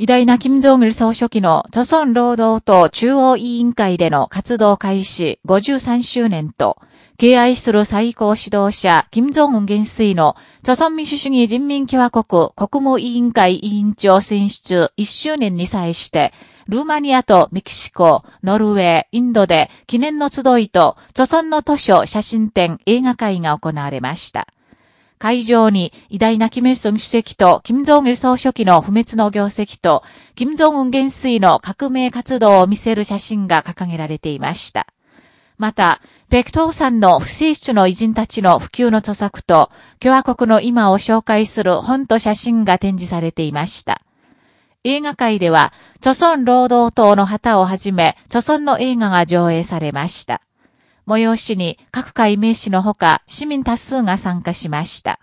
偉大な金正義総書記の著村労働党中央委員会での活動開始53周年と、敬愛する最高指導者、金正恩元帥の、著村民主主義人民共和国国務委員会委員長選出1周年に際して、ルーマニアとメキシコ、ノルウェー、インドで記念の集いと、著村の図書、写真展、映画会が行われました。会場に偉大なキム・イルソン主席と金正恩総書記の不滅の業績と、金正恩元帥の革命活動を見せる写真が掲げられていました。また、ペクトーさんの不正出の偉人たちの普及の著作と、共和国の今を紹介する本と写真が展示されていました。映画界では、著村労働党の旗をはじめ、著村の映画が上映されました。催しに各界名士のほか市民多数が参加しました。